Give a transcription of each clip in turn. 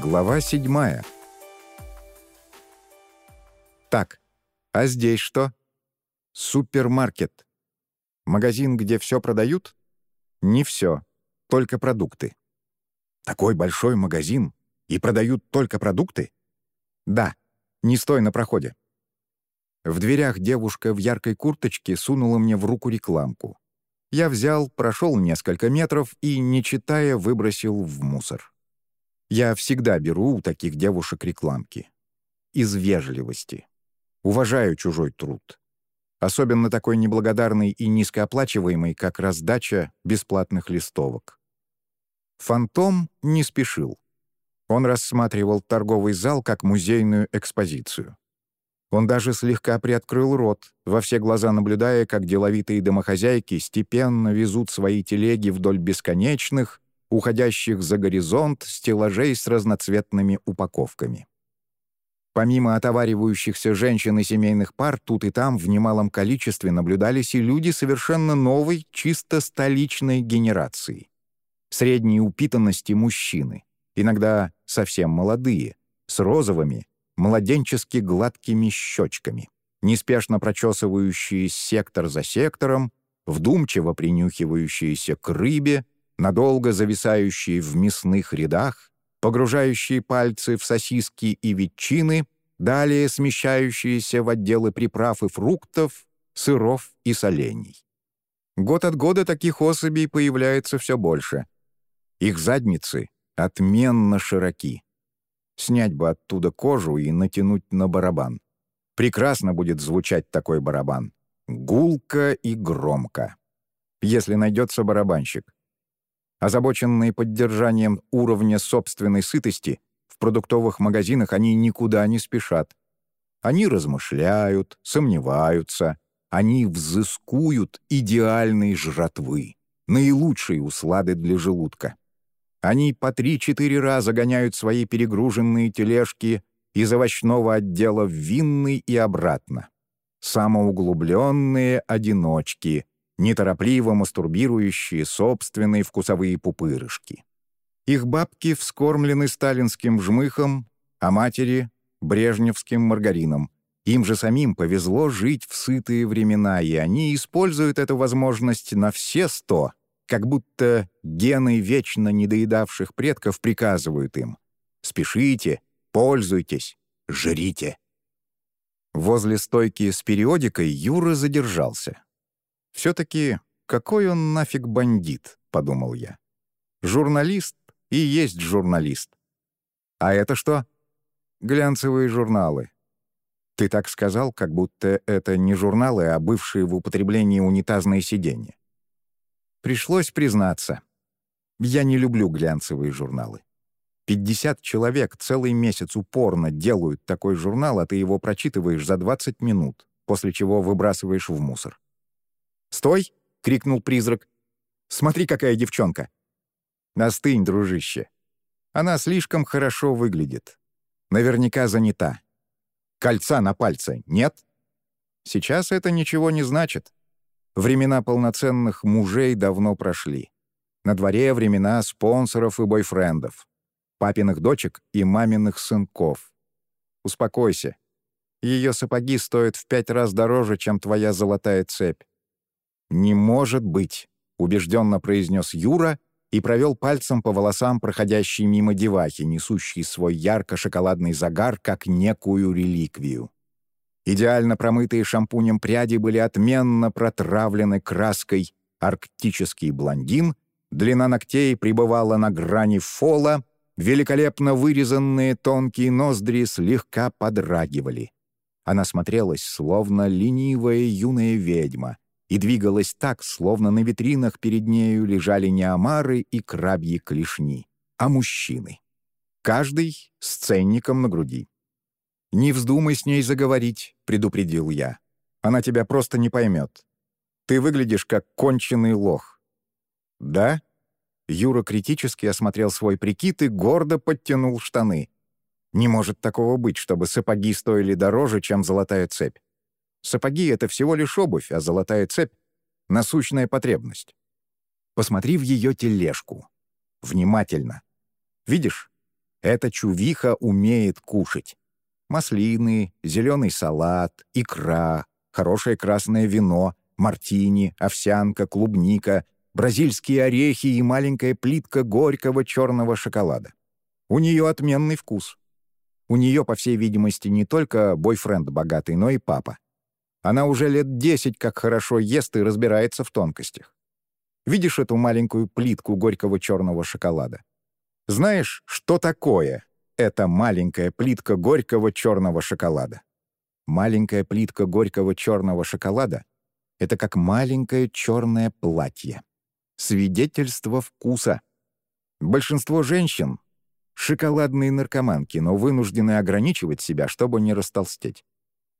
Глава седьмая. Так, а здесь что? Супермаркет. Магазин, где все продают? Не все, только продукты. Такой большой магазин, и продают только продукты? Да, не стой на проходе. В дверях девушка в яркой курточке сунула мне в руку рекламку. Я взял, прошел несколько метров и, не читая, выбросил в мусор. Я всегда беру у таких девушек рекламки. Из вежливости. Уважаю чужой труд. Особенно такой неблагодарный и низкооплачиваемый, как раздача бесплатных листовок. Фантом не спешил. Он рассматривал торговый зал как музейную экспозицию. Он даже слегка приоткрыл рот, во все глаза наблюдая, как деловитые домохозяйки степенно везут свои телеги вдоль бесконечных, уходящих за горизонт стеллажей с разноцветными упаковками. Помимо отоваривающихся женщин и семейных пар, тут и там в немалом количестве наблюдались и люди совершенно новой, чисто столичной генерации. Средней упитанности мужчины, иногда совсем молодые, с розовыми, младенчески гладкими щечками, неспешно прочесывающие сектор за сектором, вдумчиво принюхивающиеся к рыбе, надолго зависающие в мясных рядах, погружающие пальцы в сосиски и ветчины, далее смещающиеся в отделы приправ и фруктов, сыров и солений. Год от года таких особей появляется все больше. Их задницы отменно широки. Снять бы оттуда кожу и натянуть на барабан. Прекрасно будет звучать такой барабан. Гулко и громко. Если найдется барабанщик. Озабоченные поддержанием уровня собственной сытости, в продуктовых магазинах они никуда не спешат. Они размышляют, сомневаются, они взыскуют идеальные жратвы, наилучшие услады для желудка. Они по три-четыре раза гоняют свои перегруженные тележки из овощного отдела в винный и обратно. Самоуглубленные одиночки, неторопливо мастурбирующие собственные вкусовые пупырышки. Их бабки вскормлены сталинским жмыхом, а матери — брежневским маргарином. Им же самим повезло жить в сытые времена, и они используют эту возможность на все сто, как будто гены вечно недоедавших предков приказывают им «Спешите, пользуйтесь, жрите». Возле стойки с периодикой Юра задержался. «Все-таки какой он нафиг бандит?» — подумал я. «Журналист и есть журналист. А это что? Глянцевые журналы. Ты так сказал, как будто это не журналы, а бывшие в употреблении унитазные сиденья. Пришлось признаться. Я не люблю глянцевые журналы. 50 человек целый месяц упорно делают такой журнал, а ты его прочитываешь за 20 минут, после чего выбрасываешь в мусор. «Стой!» — крикнул призрак. «Смотри, какая девчонка!» «Остынь, дружище. Она слишком хорошо выглядит. Наверняка занята. Кольца на пальце нет?» «Сейчас это ничего не значит. Времена полноценных мужей давно прошли. На дворе времена спонсоров и бойфрендов, папиных дочек и маминых сынков. Успокойся. Ее сапоги стоят в пять раз дороже, чем твоя золотая цепь. «Не может быть», — убежденно произнес Юра и провел пальцем по волосам проходящей мимо девахи, несущей свой ярко-шоколадный загар как некую реликвию. Идеально промытые шампунем пряди были отменно протравлены краской «Арктический блондин», длина ногтей пребывала на грани фола, великолепно вырезанные тонкие ноздри слегка подрагивали. Она смотрелась, словно ленивая юная ведьма — и двигалась так, словно на витринах перед нею лежали не омары и крабьи клешни, а мужчины. Каждый с ценником на груди. «Не вздумай с ней заговорить», — предупредил я. «Она тебя просто не поймет. Ты выглядишь как конченый лох». «Да?» Юра критически осмотрел свой прикид и гордо подтянул штаны. «Не может такого быть, чтобы сапоги стоили дороже, чем золотая цепь. Сапоги — это всего лишь обувь, а золотая цепь — насущная потребность. Посмотри в ее тележку. Внимательно. Видишь? Эта чувиха умеет кушать. Маслины, зеленый салат, икра, хорошее красное вино, мартини, овсянка, клубника, бразильские орехи и маленькая плитка горького черного шоколада. У нее отменный вкус. У нее, по всей видимости, не только бойфренд богатый, но и папа. Она уже лет десять как хорошо ест и разбирается в тонкостях. Видишь эту маленькую плитку горького черного шоколада? Знаешь, что такое эта маленькая плитка горького черного шоколада? Маленькая плитка горького черного шоколада — это как маленькое черное платье. Свидетельство вкуса. Большинство женщин — шоколадные наркоманки, но вынуждены ограничивать себя, чтобы не растолстеть.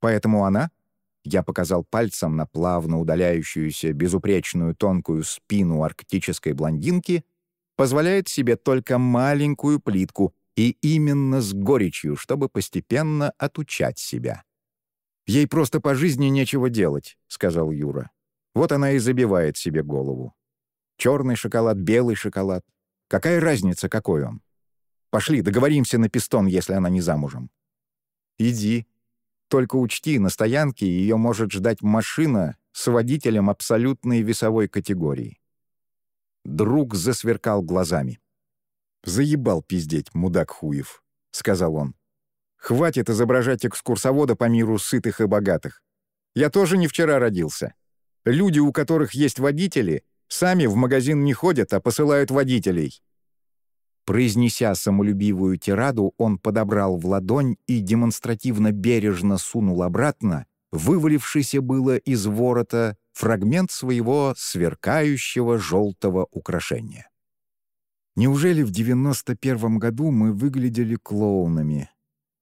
Поэтому она — я показал пальцем на плавно удаляющуюся безупречную тонкую спину арктической блондинки — позволяет себе только маленькую плитку и именно с горечью, чтобы постепенно отучать себя. «Ей просто по жизни нечего делать», — сказал Юра. «Вот она и забивает себе голову. Черный шоколад, белый шоколад. Какая разница, какой он? Пошли, договоримся на пистон, если она не замужем». «Иди. Только учти, на стоянке ее может ждать машина с водителем абсолютной весовой категории». Друг засверкал глазами. «Заебал пиздеть, мудак хуев», — сказал он. Хватит изображать экскурсовода по миру сытых и богатых. Я тоже не вчера родился. Люди, у которых есть водители, сами в магазин не ходят, а посылают водителей». Произнеся самолюбивую тираду, он подобрал в ладонь и демонстративно бережно сунул обратно вывалившийся было из ворота фрагмент своего сверкающего желтого украшения. Неужели в девяносто первом году мы выглядели клоунами,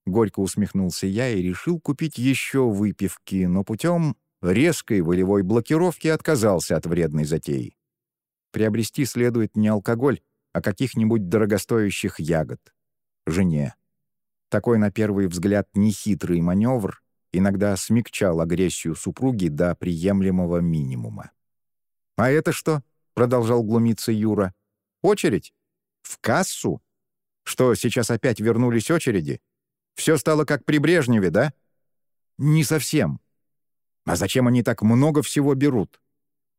Горько усмехнулся я и решил купить еще выпивки, но путем резкой волевой блокировки отказался от вредной затеи. Приобрести следует не алкоголь, а каких-нибудь дорогостоящих ягод. Жене. Такой, на первый взгляд, нехитрый маневр иногда смягчал агрессию супруги до приемлемого минимума. «А это что?» — продолжал глумиться Юра. «Очередь? В кассу? Что, сейчас опять вернулись очереди? Все стало как при Брежневе, да? Не совсем. А зачем они так много всего берут?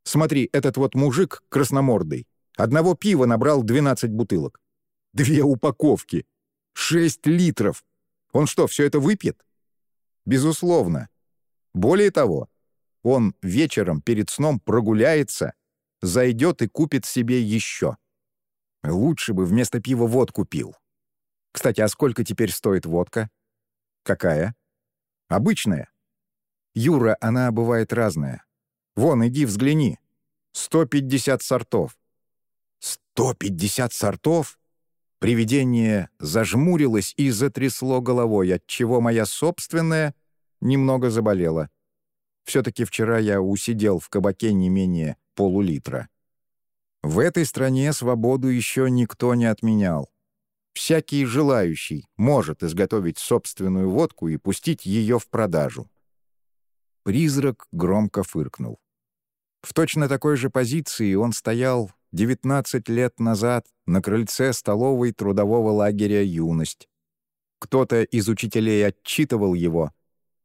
Смотри, этот вот мужик красномордый. Одного пива набрал 12 бутылок. Две упаковки. 6 литров. Он что, все это выпьет? Безусловно. Более того, он вечером перед сном прогуляется, зайдет и купит себе еще. Лучше бы вместо пива водку пил. Кстати, а сколько теперь стоит водка? Какая? Обычная. Юра, она бывает разная. Вон, иди взгляни. 150 сортов. 150 сортов? Привидение зажмурилось и затрясло головой, отчего моя собственная немного заболела. Все-таки вчера я усидел в кабаке не менее полулитра. В этой стране свободу еще никто не отменял. Всякий желающий может изготовить собственную водку и пустить ее в продажу. Призрак громко фыркнул. В точно такой же позиции он стоял 19 лет назад на крыльце столовой трудового лагеря «Юность». Кто-то из учителей отчитывал его,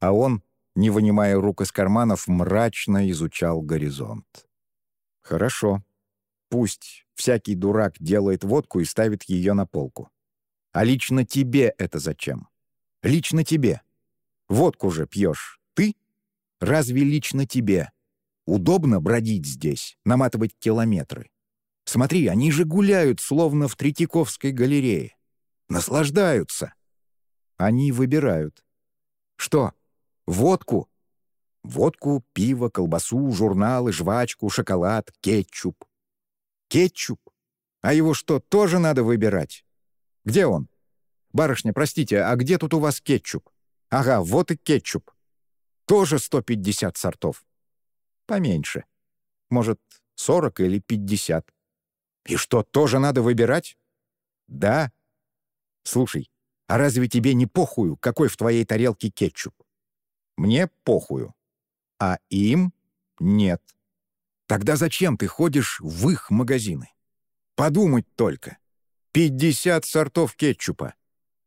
а он, не вынимая рук из карманов, мрачно изучал горизонт. «Хорошо. Пусть всякий дурак делает водку и ставит ее на полку. А лично тебе это зачем? Лично тебе. Водку же пьешь ты? Разве лично тебе? Удобно бродить здесь, наматывать километры. Смотри, они же гуляют, словно в Третьяковской галерее. Наслаждаются. Они выбирают. Что? Водку? Водку, пиво, колбасу, журналы, жвачку, шоколад, кетчуп. Кетчуп? А его что, тоже надо выбирать? Где он? Барышня, простите, а где тут у вас кетчуп? Ага, вот и кетчуп. Тоже 150 сортов. Поменьше. Может, 40 или 50. И что, тоже надо выбирать? Да. Слушай, а разве тебе не похую, какой в твоей тарелке кетчуп? Мне похую. А им нет. Тогда зачем ты ходишь в их магазины? Подумать только. Пятьдесят сортов кетчупа.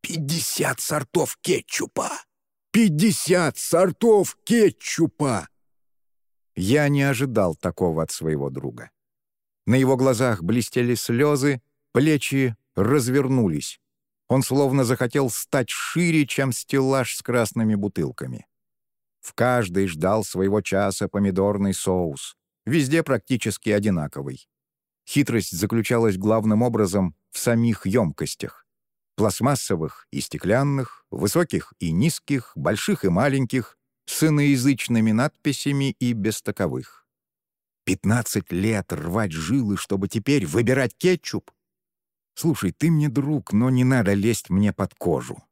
Пятьдесят сортов кетчупа! Пятьдесят сортов кетчупа! Я не ожидал такого от своего друга. На его глазах блестели слезы, плечи развернулись. Он словно захотел стать шире, чем стеллаж с красными бутылками. В каждой ждал своего часа помидорный соус, везде практически одинаковый. Хитрость заключалась главным образом в самих емкостях. Пластмассовых и стеклянных, высоких и низких, больших и маленьких, с иноязычными надписями и без таковых. Пятнадцать лет рвать жилы, чтобы теперь выбирать кетчуп? Слушай, ты мне друг, но не надо лезть мне под кожу.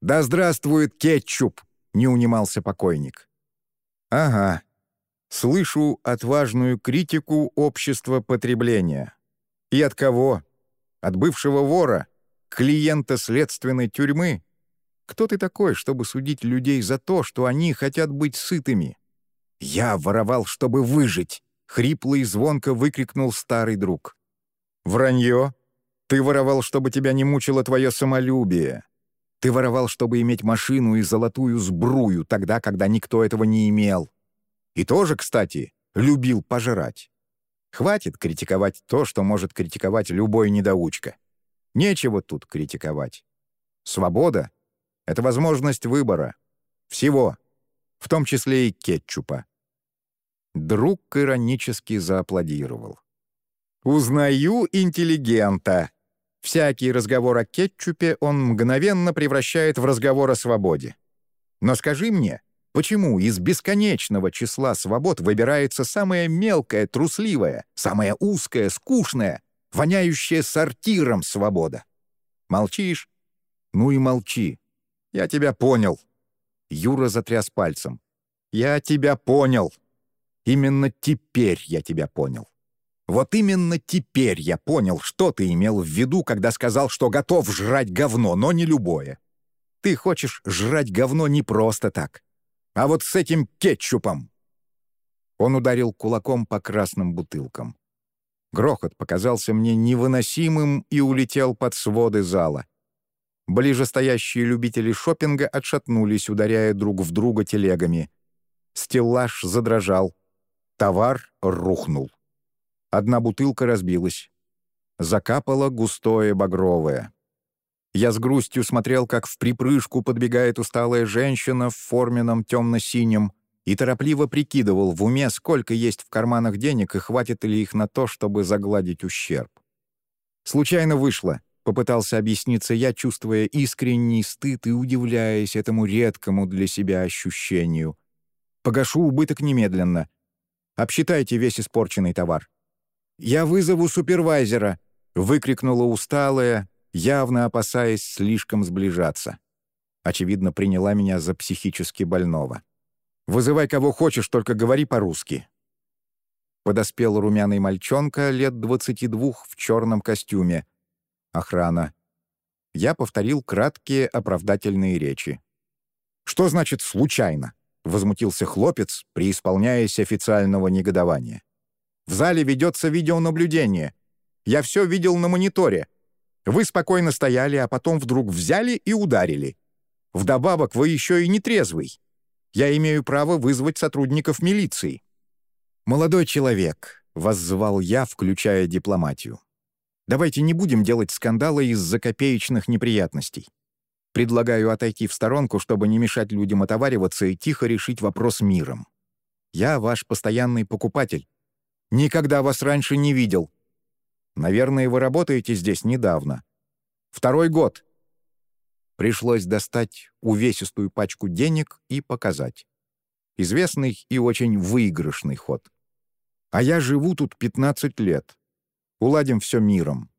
«Да здравствует кетчуп!» — не унимался покойник. «Ага. Слышу отважную критику общества потребления. И от кого? От бывшего вора? Клиента следственной тюрьмы? Кто ты такой, чтобы судить людей за то, что они хотят быть сытыми? Я воровал, чтобы выжить!» — хрипло и звонко выкрикнул старый друг. «Вранье!» Ты воровал, чтобы тебя не мучило твое самолюбие. Ты воровал, чтобы иметь машину и золотую сбрую, тогда, когда никто этого не имел. И тоже, кстати, любил пожрать. Хватит критиковать то, что может критиковать любой недоучка. Нечего тут критиковать. Свобода — это возможность выбора. Всего, в том числе и кетчупа. Друг иронически зааплодировал. «Узнаю интеллигента», Всякий разговор о кетчупе он мгновенно превращает в разговор о свободе. Но скажи мне, почему из бесконечного числа свобод выбирается самая мелкая, трусливая, самая узкая, скучная, воняющая сортиром свобода? Молчишь? Ну и молчи. Я тебя понял. Юра затряс пальцем. Я тебя понял. Именно теперь я тебя понял. Вот именно теперь я понял, что ты имел в виду, когда сказал, что готов жрать говно, но не любое. Ты хочешь жрать говно не просто так, а вот с этим кетчупом. Он ударил кулаком по красным бутылкам. Грохот показался мне невыносимым и улетел под своды зала. Ближе стоящие любители шопинга отшатнулись, ударяя друг в друга телегами. Стеллаж задрожал. Товар рухнул. Одна бутылка разбилась. Закапало густое багровое. Я с грустью смотрел, как в припрыжку подбегает усталая женщина в форменном темно-синем и торопливо прикидывал в уме, сколько есть в карманах денег и хватит ли их на то, чтобы загладить ущерб. «Случайно вышло», — попытался объясниться я, чувствуя искренний стыд и удивляясь этому редкому для себя ощущению. «Погашу убыток немедленно. Обсчитайте весь испорченный товар». «Я вызову супервайзера!» — выкрикнула усталая, явно опасаясь слишком сближаться. Очевидно, приняла меня за психически больного. «Вызывай кого хочешь, только говори по-русски». Подоспел румяный мальчонка лет двадцати двух в черном костюме. Охрана. Я повторил краткие оправдательные речи. «Что значит «случайно»?» — возмутился хлопец, преисполняясь официального негодования. В зале ведется видеонаблюдение. Я все видел на мониторе. Вы спокойно стояли, а потом вдруг взяли и ударили. Вдобавок вы еще и нетрезвый. Я имею право вызвать сотрудников милиции». «Молодой человек», — воззвал я, включая дипломатию. «Давайте не будем делать скандала из-за копеечных неприятностей. Предлагаю отойти в сторонку, чтобы не мешать людям отовариваться и тихо решить вопрос миром. Я ваш постоянный покупатель, Никогда вас раньше не видел. Наверное, вы работаете здесь недавно. Второй год. Пришлось достать увесистую пачку денег и показать. Известный и очень выигрышный ход. А я живу тут 15 лет. Уладим все миром.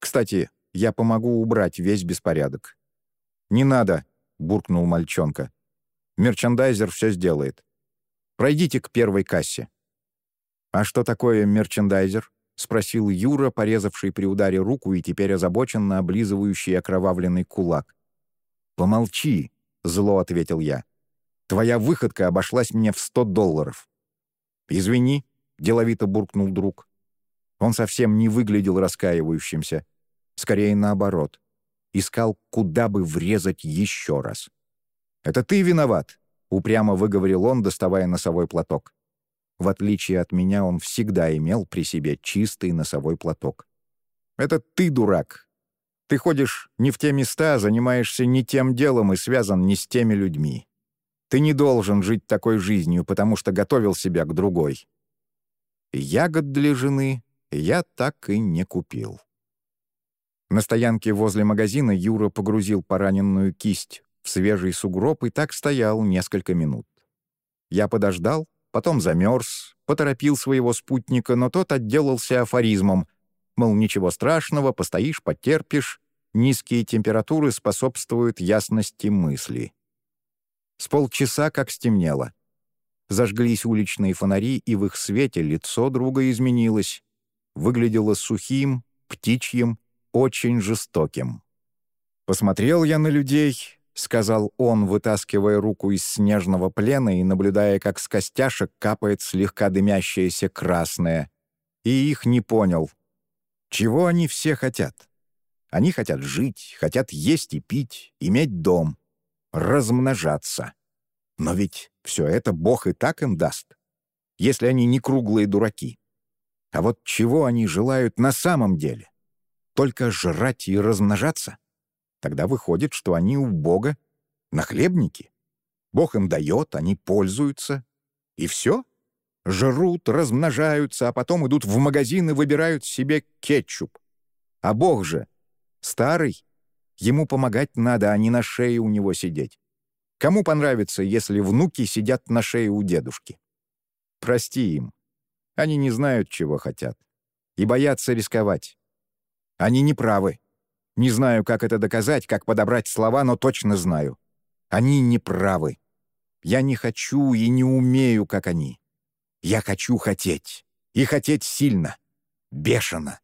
Кстати, я помогу убрать весь беспорядок. «Не надо», — буркнул мальчонка. «Мерчандайзер все сделает. Пройдите к первой кассе». «А что такое мерчендайзер?» — спросил Юра, порезавший при ударе руку и теперь озабоченно облизывающий окровавленный кулак. «Помолчи», — зло ответил я. «Твоя выходка обошлась мне в сто долларов». «Извини», — деловито буркнул друг. Он совсем не выглядел раскаивающимся. Скорее наоборот. Искал, куда бы врезать еще раз. «Это ты виноват», — упрямо выговорил он, доставая носовой платок. В отличие от меня, он всегда имел при себе чистый носовой платок. «Это ты, дурак. Ты ходишь не в те места, занимаешься не тем делом и связан не с теми людьми. Ты не должен жить такой жизнью, потому что готовил себя к другой». Ягод для жены я так и не купил. На стоянке возле магазина Юра погрузил пораненную кисть в свежий сугроб и так стоял несколько минут. Я подождал, потом замерз, поторопил своего спутника, но тот отделался афоризмом, мол, ничего страшного, постоишь, потерпишь, низкие температуры способствуют ясности мысли. С полчаса как стемнело. Зажглись уличные фонари, и в их свете лицо друга изменилось. Выглядело сухим, птичьим, очень жестоким. Посмотрел я на людей, — сказал он, вытаскивая руку из снежного плена и наблюдая, как с костяшек капает слегка дымящееся красное. И их не понял. Чего они все хотят? Они хотят жить, хотят есть и пить, иметь дом, размножаться. Но ведь все это Бог и так им даст, если они не круглые дураки. А вот чего они желают на самом деле? Только жрать и размножаться? Тогда выходит, что они у Бога нахлебники. Бог им дает, они пользуются. И все? Жрут, размножаются, а потом идут в магазин и выбирают себе кетчуп. А Бог же старый. Ему помогать надо, а не на шее у него сидеть. Кому понравится, если внуки сидят на шее у дедушки? Прости им. Они не знают, чего хотят. И боятся рисковать. Они не правы. Не знаю, как это доказать, как подобрать слова, но точно знаю. Они не правы. Я не хочу и не умею, как они. Я хочу хотеть. И хотеть сильно. Бешено.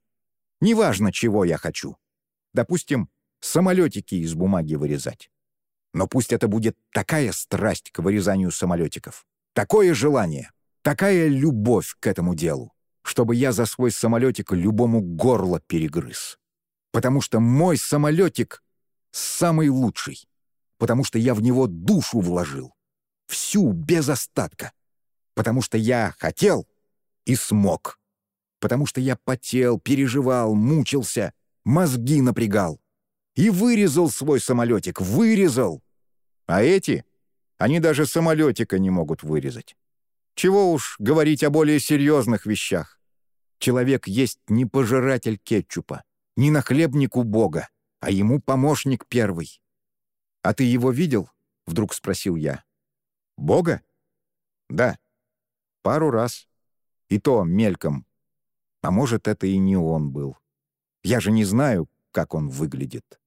Неважно, чего я хочу. Допустим, самолетики из бумаги вырезать. Но пусть это будет такая страсть к вырезанию самолетиков, такое желание, такая любовь к этому делу, чтобы я за свой самолетик любому горло перегрыз. Потому что мой самолетик самый лучший, потому что я в него душу вложил, всю без остатка, потому что я хотел и смог, потому что я потел, переживал, мучился, мозги напрягал. И вырезал свой самолетик, вырезал. А эти, они даже самолетика не могут вырезать. Чего уж говорить о более серьезных вещах. Человек есть не пожиратель кетчупа не нахлебнику Бога, а ему помощник первый. «А ты его видел?» — вдруг спросил я. «Бога?» «Да. Пару раз. И то мельком. А может, это и не он был. Я же не знаю, как он выглядит».